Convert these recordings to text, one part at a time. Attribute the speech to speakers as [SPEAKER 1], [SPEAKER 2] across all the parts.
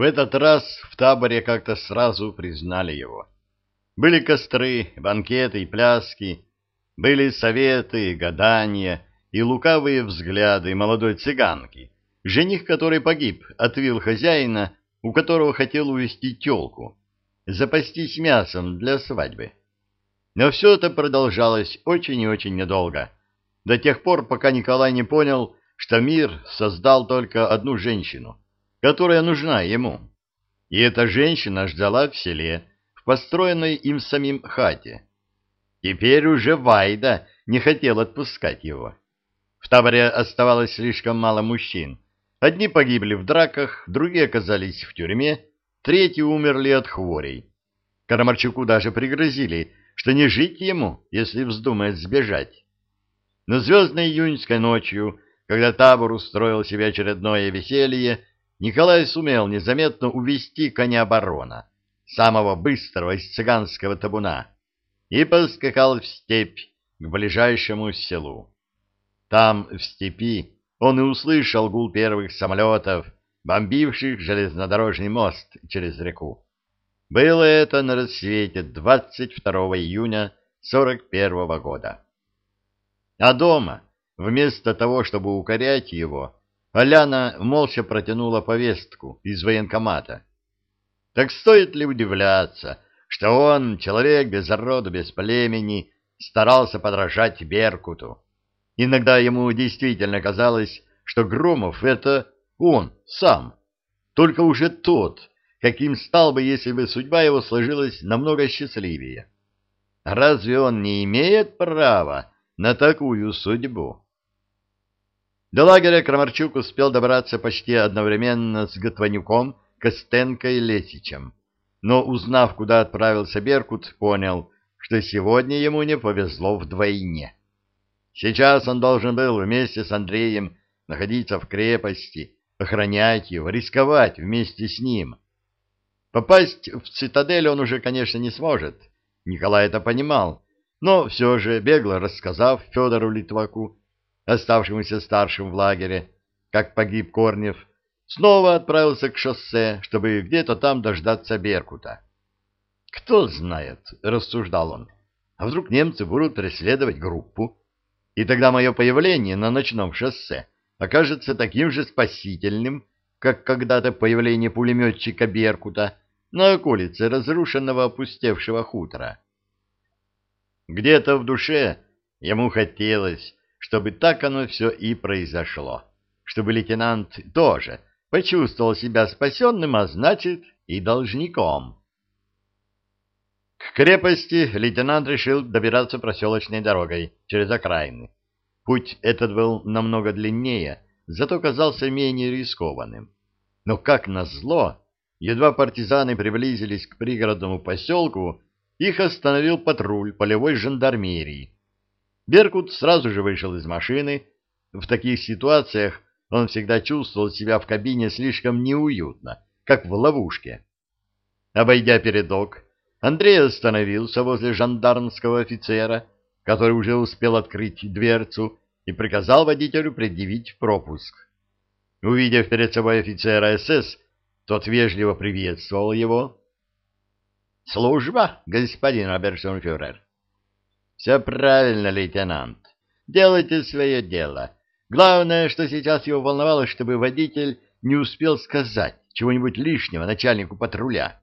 [SPEAKER 1] В этот раз в таборе как-то сразу признали его. Были костры, банкеты и пляски, были советы, гадания и лукавые взгляды молодой цыганки, жених которой погиб от вил хозяина, у которого хотел увести телку, запастись мясом для свадьбы. Но все это продолжалось очень и очень недолго, до тех пор, пока Николай не понял, что мир создал только одну женщину, которая нужна ему. И эта женщина ждала в селе, в построенной им самим хате. Теперь уже Вайда не хотел отпускать его. В таборе оставалось слишком мало мужчин. Одни погибли в драках, другие оказались в тюрьме, третьи умерли от хворей. Карамарчуку даже пригрозили, что не жить ему, если вздумает сбежать. Но звездной июньской ночью, когда табор устроил себе очередное веселье, Николай сумел незаметно увести коня барона, самого быстрого из цыганского табуна, и поскакал в степь к ближайшему селу. Там, в степи, он и услышал гул первых самолетов, бомбивших железнодорожный мост через реку. Было это на рассвете 22 июня 41 года. А дома, вместо того, чтобы укорять его, Аляна молча протянула повестку из военкомата. Так стоит ли удивляться, что он, человек без рода, без племени, старался подражать Беркуту? Иногда ему действительно казалось, что Громов — это он сам, только уже тот, каким стал бы, если бы судьба его сложилась намного счастливее. Разве он не имеет права на такую судьбу? До лагеря Крамарчук успел добраться почти одновременно с Готванюком, Костенко и Лесичем. Но, узнав, куда отправился Беркут, понял, что сегодня ему не повезло вдвойне. Сейчас он должен был вместе с Андреем находиться в крепости, охранять его, рисковать вместе с ним. Попасть в цитадель он уже, конечно, не сможет. Николай это понимал, но все же, бегло рассказав Федору Литваку, оставшемуся старшим в лагере, как погиб Корнев, снова отправился к шоссе, чтобы где-то там дождаться Беркута. «Кто знает», — рассуждал он, — «а вдруг немцы будут преследовать группу, и тогда мое появление на ночном шоссе окажется таким же спасительным, как когда-то появление пулеметчика Беркута на околице разрушенного опустевшего хутора. Где-то в душе ему хотелось, чтобы так оно все и произошло, чтобы лейтенант тоже почувствовал себя спасенным, а значит и должником. К крепости лейтенант решил добираться проселочной дорогой через окраины. Путь этот был намного длиннее, зато казался менее рискованным. Но, как назло, едва партизаны приблизились к пригородному поселку, их остановил патруль полевой жандармерии. Беркут сразу же вышел из машины. В таких ситуациях он всегда чувствовал себя в кабине слишком неуютно, как в ловушке. Обойдя передок, Андрей остановился возле жандармского офицера, который уже успел открыть дверцу и приказал водителю предъявить пропуск. Увидев перед собой офицера СС, тот вежливо приветствовал его. «Служба, господин оберштурмфюрер?» «Все правильно, лейтенант. Делайте свое дело. Главное, что сейчас его волновало, чтобы водитель не успел сказать чего-нибудь лишнего начальнику патруля.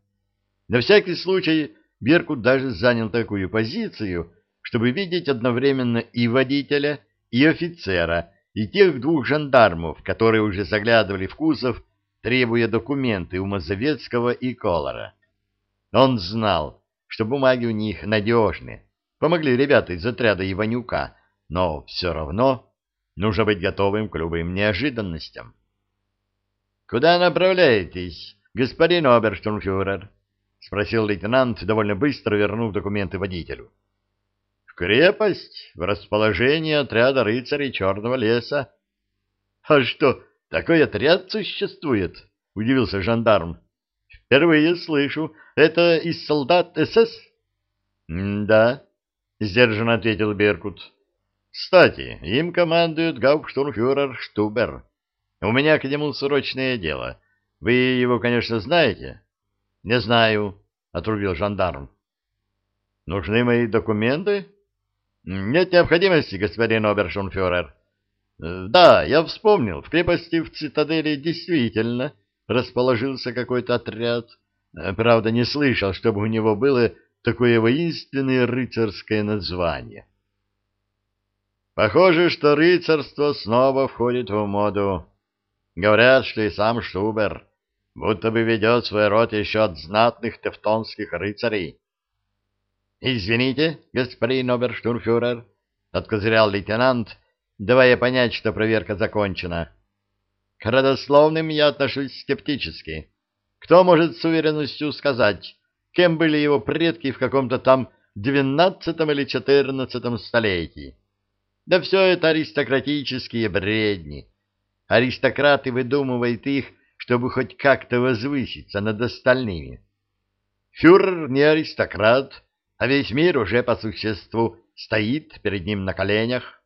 [SPEAKER 1] На всякий случай Беркут даже занял такую позицию, чтобы видеть одновременно и водителя, и офицера, и тех двух жандармов, которые уже заглядывали в кузов, требуя документы у Мазовецкого и Колора. Он знал, что бумаги у них надежны, помогли ребята из отряда Иванюка, но все равно нужно быть готовым к любым неожиданностям. — Куда направляетесь, господин оберштурмфюрер? — спросил лейтенант, довольно быстро вернув документы водителю крепость в расположении отряда рыцарей Черного леса. — А что, такой отряд существует? — удивился жандарм. — Впервые слышу. Это из солдат СС? — Да, — сдержанно ответил Беркут. — Кстати, им командует гауптштурмфюрер Штубер. У меня к нему срочное дело. Вы его, конечно, знаете? — Не знаю, — отрубил жандарм. — Нужны мои документы? — Нет необходимости, господин обершонфюрер. Э, — Да, я вспомнил, в крепости в цитадели действительно расположился какой-то отряд. Правда, не слышал, чтобы у него было такое воинственное рыцарское название. Похоже, что рыцарство снова входит в моду. Говорят, что и сам Шубер будто бы ведет свой род еще от знатных тевтонских рыцарей. — Извините, господин оберштурфюрер, — откозырял лейтенант, давая понять, что проверка закончена. — К родословным я отношусь скептически. Кто может с уверенностью сказать, кем были его предки в каком-то там двенадцатом или четырнадцатом столетии? Да все это аристократические бредни. Аристократы выдумывают их чтобы хоть как-то возвыситься над остальными. Фюрер не аристократ, а весь мир уже по существу стоит перед ним на коленях.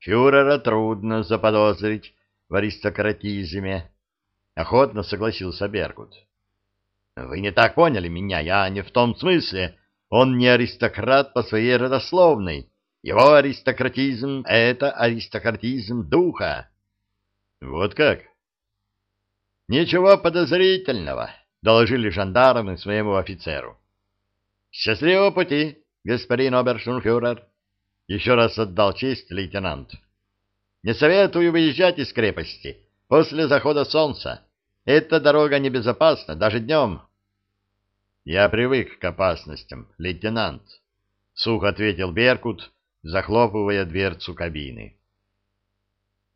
[SPEAKER 1] Фюрера трудно заподозрить в аристократизме, — охотно согласился Бергут. — Вы не так поняли меня, я не в том смысле. Он не аристократ по своей родословной. Его аристократизм — это аристократизм духа. — Вот как? Ничего подозрительного, доложили жандармы своему офицеру. Счастливого пути, господин оберштурмфюрер, еще раз отдал честь лейтенант. Не советую выезжать из крепости после захода солнца. Эта дорога небезопасна, даже днем. Я привык к опасностям, лейтенант, сухо ответил Беркут, захлопывая дверцу кабины.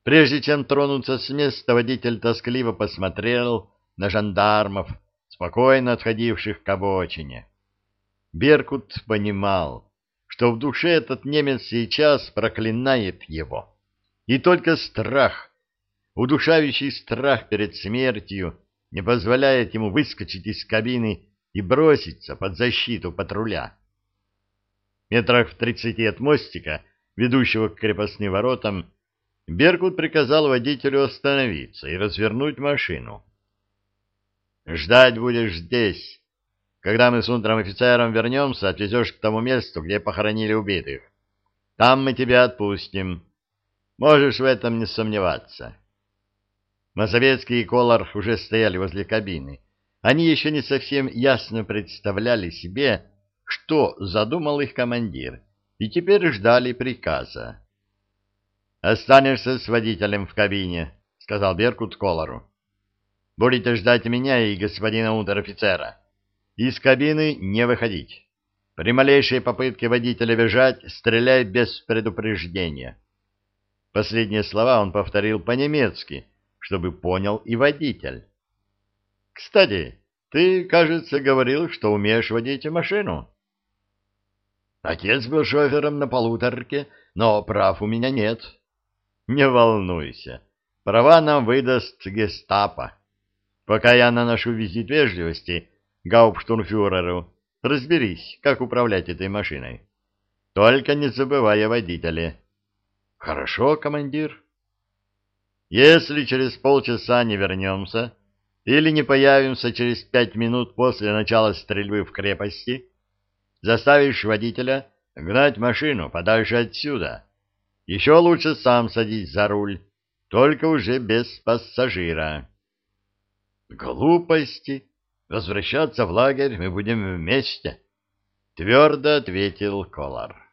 [SPEAKER 1] Прежде чем тронуться с места, водитель тоскливо посмотрел на жандармов, спокойно отходивших к обочине. Беркут понимал, что в душе этот немец сейчас проклинает его. И только страх, удушающий страх перед смертью, не позволяет ему выскочить из кабины и броситься под защиту патруля. Метрах в тридцати от мостика, ведущего к крепостным воротам, Беркут приказал водителю остановиться и развернуть машину. «Ждать будешь здесь. Когда мы с унтером-офицером вернемся, отвезешь к тому месту, где похоронили убитых. Там мы тебя отпустим. Можешь в этом не сомневаться». Мазовецкий и Колор уже стояли возле кабины. Они еще не совсем ясно представляли себе, что задумал их командир, и теперь ждали приказа. «Останешься с водителем в кабине», — сказал Беркут Колору. «Будете ждать меня и господина унтер-офицера. Из кабины не выходить. При малейшей попытке водителя бежать стреляй без предупреждения». Последние слова он повторил по-немецки, чтобы понял и водитель. «Кстати, ты, кажется, говорил, что умеешь водить машину». «Отец был шофером на полуторке, но прав у меня нет», не волнуйся, права нам выдаст гестапо. Пока я наношу визит вежливости гауптштурмфюреру, разберись, как управлять этой машиной. Только не забывай о водителе. Хорошо, командир. Если через полчаса не вернемся или не появимся через пять минут после начала стрельбы в крепости, заставишь водителя гнать машину подальше отсюда. Еще лучше сам садись за руль, только уже без пассажира. Глупости. Возвращаться в лагерь мы будем вместе, твердо ответил Колар.